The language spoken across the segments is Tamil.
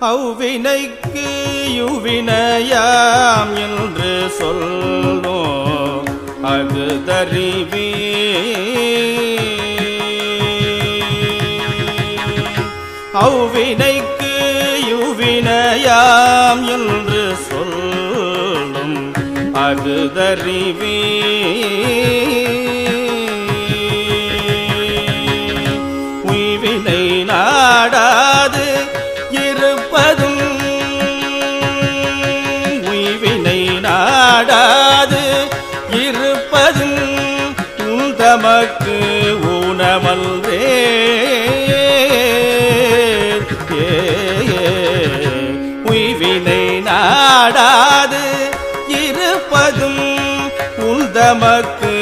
அவ்வினைக்கு யுவினையாம் என்று சொல்லும் அது தறிவி அவ்வினைக்கு யுவினையாம் என்று சொல்லும். அது தறிவீ தமக்கு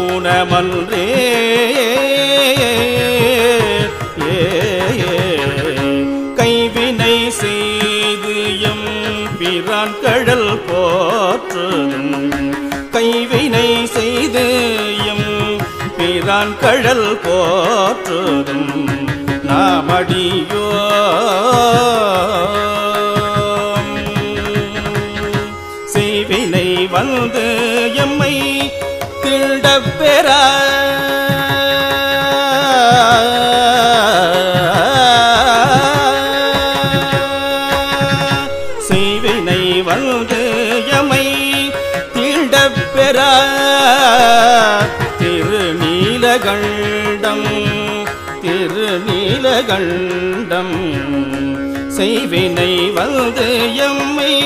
ஊனமன்றே. கைவினை செய்து எம் பிரான் கடல் போற்றும் கைவினை செய்து எம் பிரான் கடல் போற்றும் நாமடியோ திண்டப் பெற செய்வினை வந்து எமை தீண்டப் பெறா திருநீலகண்டம் திருநீலகண்டம். செய்வினை வந்து எம்மை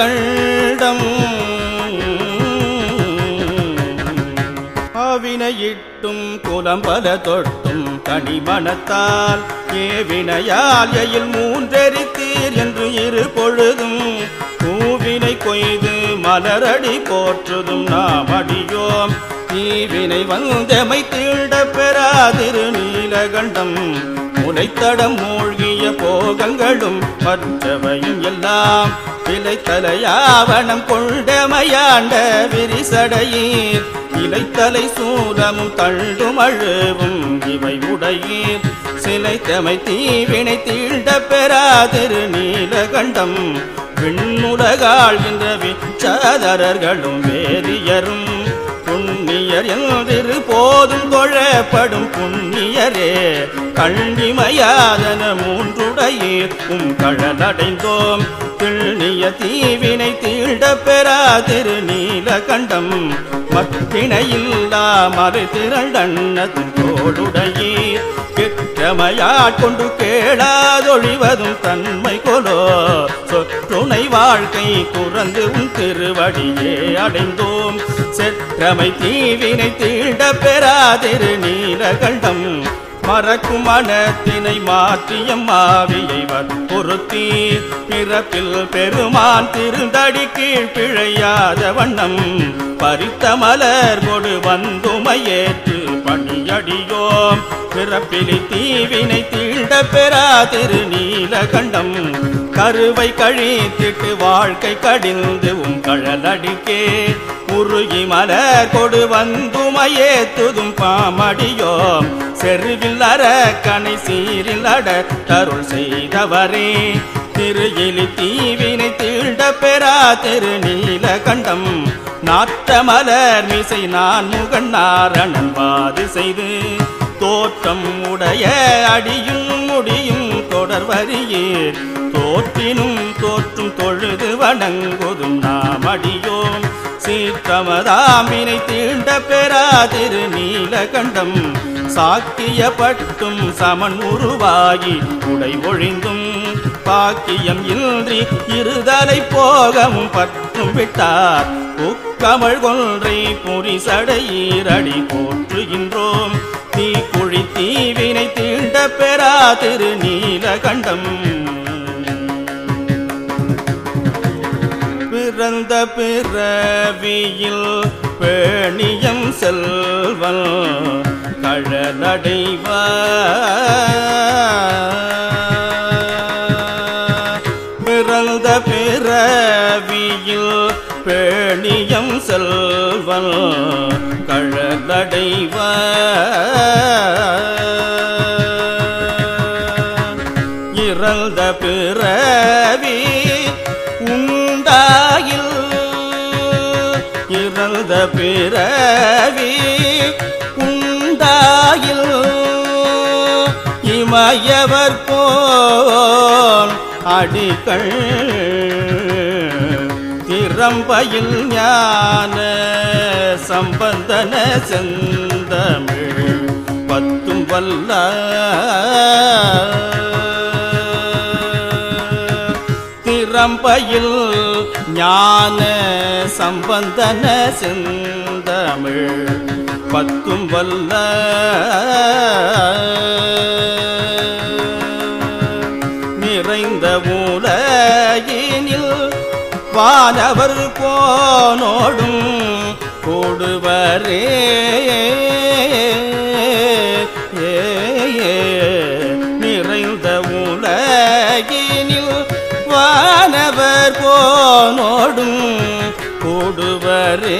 கண்டம். அவினையிட்டும் குலம் பல தொட்டும் கனிமணத்தால் ஏவினையால் எயில் மூன்றெரித்தீர் என்று இரு பொழுதும். பூவினை கொய்து மலரடி போற்றுதும் நாம் அடியோம். தீவினை வந்தமை தீண்ட பெறாதிரு நீலகண்டம். முளைத்தடம் மூழ்கிய போகங்களும் மற்றவையும் எல்லாம். இலைத்தலையாவணம் கொண்டமையாண்ட விரிசடையீர். இலைத்தலை சூலமும் தள்ளும் அழுவும் இவை உடையீர். சிலைத்தமை தீவினை தீண்ட பெறாதிரு நீலகண்டம். விண்ணுலகாழ்கின்ற விச்சாதரர்களும் வேதியரும். புண்ணியர் என்றிரு போதும் தொழப்படும் புண்ணியரே. கண்டிமையாதன மூன்றுடையீர் உம் கழலடைந்தோம். திண்ணிய தீவினை தீண்ட பெறா திரு நீலகண்டம் மத்திணையில்லா மறு திரண்டன்னத்தின் தோடுடையீர் கெட்டமையாட்கொண்டு கேளாதொழிவதும் தன்மை கொலோ. சொற்றுணை வாழ்க்கை குறந்து உன் திருவடியே அடைந்தோம். செற்றமை தீவினை தீண்ட பெறாதிரு நீலகண்டம். மறக்கும் மனத்தினை மாற்றியம் மாவியைவர் பொருத்தி. பிறப்பில் பெருமான் திருந்தடி கீழ் பிழையாத வண்ணம். பறித்த மலர் கொடு வந்துமையேற்று பணியடியோம். பிறப்பிலி தீவினை தீண்ட பெறா திரு நீலகண்டம். கருவை கழித்திட்டு வாழ்க்கை கடிந்து உம் கழலடிக்கே. உருகி மலர் கொடு வந்துமையே துதும் பாமடியோம் செருவில் அற கனை சீரில் அட தருள் செய்தவரே. திரு எலி தீவினை தீண்ட பெறா திரு நீல கண்டம். நாட்ட மலர் மிசை நான் முகண்ணாரணன் பாது செய்து. தோற்றம் உடைய அடியும் முடியும் தொடர் தொடர்வரியே தோற்றினும் தோற்றும் தொழுது வணங்குதும் நாம் அடியோம். சீற்றமதாமினை தீண்ட பெறா திரு நீலகண்டம். சாக்கியப்பட்டும் சமன் உருவாகி உடை ஒழிந்தும் பாக்கியம் இன்றி இருதலை போகவும் பற்றும் விட்டார். உக்கமழ் கொன்றை புரிசடையீரடி போற்றுகின்றோம். தீக்குழி தீவினை தீண்ட பெறா திரு பிறந்த பிறவியில் பேணியம் செல்வன் கழலடைவார். பிறந்த பிறவியில் பேணியம் செல்வன் கழலடைவார். இறந்த பிற பிறவி உண்டாயில் இமயவர் போல் அடிகள் திறம்பயில் ஞான சம்பந்தன செந்தமிழ் பத்தும் வல்ல சிறம்பையில் ஞான சம்பந்தன செந்தமிழ் பத்தும் வல்ல. நிறைந்த மூலையினில் வானவர் போனோடும் கூடுவரே. வானவர் கூடுவரே